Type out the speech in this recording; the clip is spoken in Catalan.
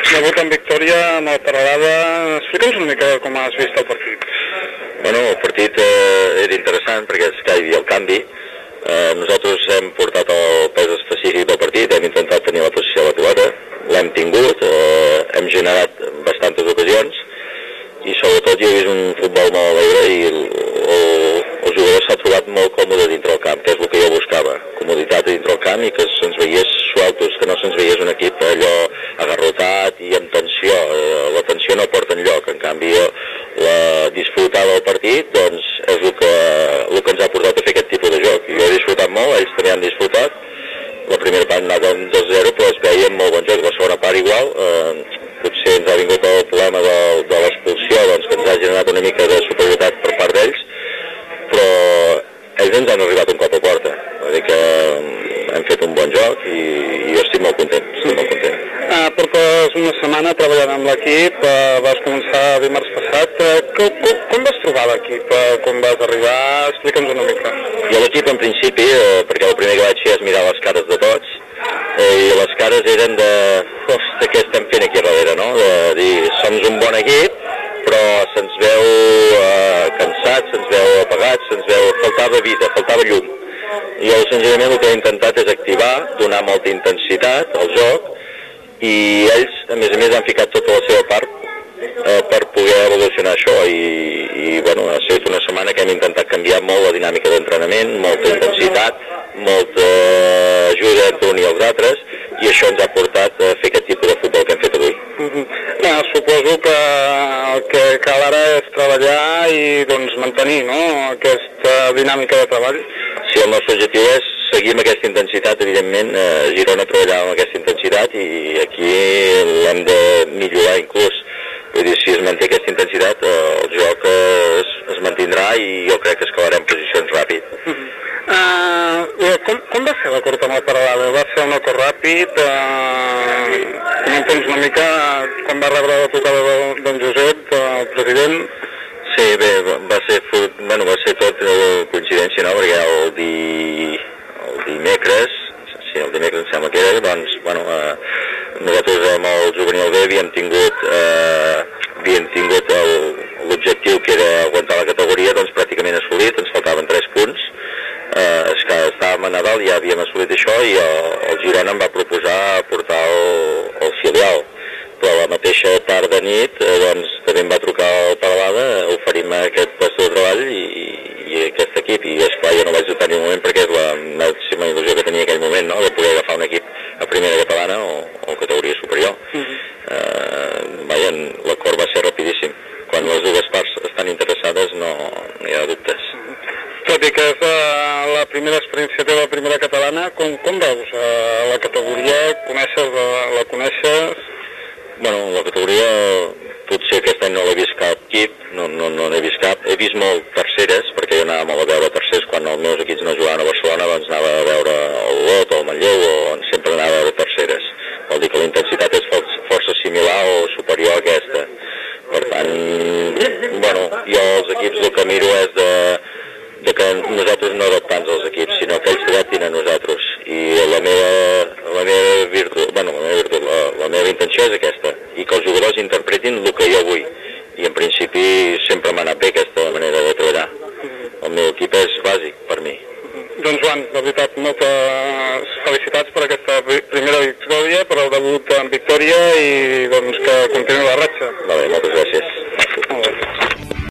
debut en victòria amb el Paralada. Explica'ns una mica com has vist el partit. Bueno, el partit eh, era interessant perquè hi havia el canvi. Eh, nosaltres hem portat el pes específic del partit, hem intentat tenir la posició de la pilota, l'hem tingut, eh, hem generat bastantes ocasions i sobretot jo he vist un futbol molt alegre i el, el, el jugador s'ha trobat molt còmode dintre el camp, que és el que jo buscava, comoditat dintre el camp i que se'ns veiés sueltos, que no se'ns veiés un equip allò agarrotat i amb tensió. La tensió no porta enlloc, en canvi la disfrutar del partit doncs és el que, el que ens ha portat a fer aquest tipus de joc. Jo he disfrutat molt, ells també han disfrutat, la primera part ha anat 2-0 però es veia molt bon joc, la segona part igual, eh, potser ens ha vingut el problema de, de l'expulsió doncs, que ens ha generat una mica de superioritat per part d'ells però ells ens han arribat un cop a porta vull dir que mm, hem fet un bon joc i, i jo estic molt content, estic molt content. Uh, portes una setmana treballant amb l'equip, uh, vas començar dimarts passat. Uh, com, com, com vas trobar l'equip? Uh, com vas arribar? Explica'ns una mica. Jo l'equip en principi, eh, perquè el primer que vaig fer és mirar les cares de tots, eh, i les cares eren de, ostres, què estem fent aquí darrere, no? De dir, som un bon equip, però se'ns veu eh, cansats, se'ns veu apagats, se'ns veu faltava vida, faltava llum. I jo senzillament el que he intentat és activar, donar molta intensitat al joc, i ells, a més a més, han ficat tota la seva part eh, per poder evolucionar això i, i bueno, ha sigut una setmana que hem intentat canviar molt la dinàmica d'entrenament, molta intensitat, molta ajuda entre un i els altres i això ens ha portat a fer aquest tipus de futbol que hem fet avui. Uh -huh. ja, suposo que el que cal ara és treballar i doncs, mantenir no? aquesta dinàmica de treball. Sí, el nostre objectiu és seguir amb aquesta intensitat, evidentment, eh, Girona treballar amb aquesta intensitat i aquí l'hem de millorar inclús. Vull dir, si es manté aquesta intensitat, eh, el joc eh, es, es mantindrà i jo crec que escalarem posicions ràpid. Uh -huh. Uh, com, com va ser l'acord amb el Paralada? Va ser un acord ràpid? Uh, Comenta'ns una mica quan va rebre la trucada de d'en Josep, el president? Sí, bé, va ser, bueno, va ser tot eh, coincidència, no?, perquè el, di, el dimecres, sí, el dimecres em sembla que era, doncs, bueno, eh, nosaltres amb el juvenil B havíem tingut, eh, havíem tingut l'objectiu que era aguantar la categoria, doncs pràcticament assolit, ens faltaven 3 punts, eh, és que estàvem a Nadal ja havíem assolit això i el, el Girona em va proposar portar el, el filial. Però la mateixa tarda nit eh, doncs, també em va trucar el Paralada oferint-me aquest lloc de treball i, i aquest equip i esclar jo no vaig dubtar ni un moment perquè és la màxima il·lusió que tenia en aquell moment no? de poder agafar un equip a primera catalana o, o categoria superior uh -huh. eh, vaja, l'acord va ser rapidíssim quan les dues parts estan interessades no, no hi ha dubtes tot i que és uh, la primera experiència teva, la primera catalana, com, com veus uh, la categoria? Coneixes, la, la coneixes? Bueno, la categoria potser aquest any no l'he vist cap equip, no n'he no, no vist cap. He vist molt terceres, perquè jo anava molt a veure tercers quan els meus equips no jugaven a Barcelona, doncs anava a veure el Lot o el Manlleu, o sempre anava a veure terceres. Vol dir que la intensitat és força similar o superior a aquesta. Per tant, bueno, jo els equips el que miro és de, de que nosaltres no adaptants als equips, sinó que ells s'adaptin a nosaltres. I la meva, la meva virtut, bueno, la meva, virtut, la, la meva intenció és aquesta, i que els jugadors interpretin el que jo vull. I en principi sempre m'ha anat bé aquesta manera de treballar. El meu equip és bàsic per mi. Doncs Joan, de veritat, moltes felicitats per aquesta primera victòria, per el debut en victòria i doncs que continuï la ratxa.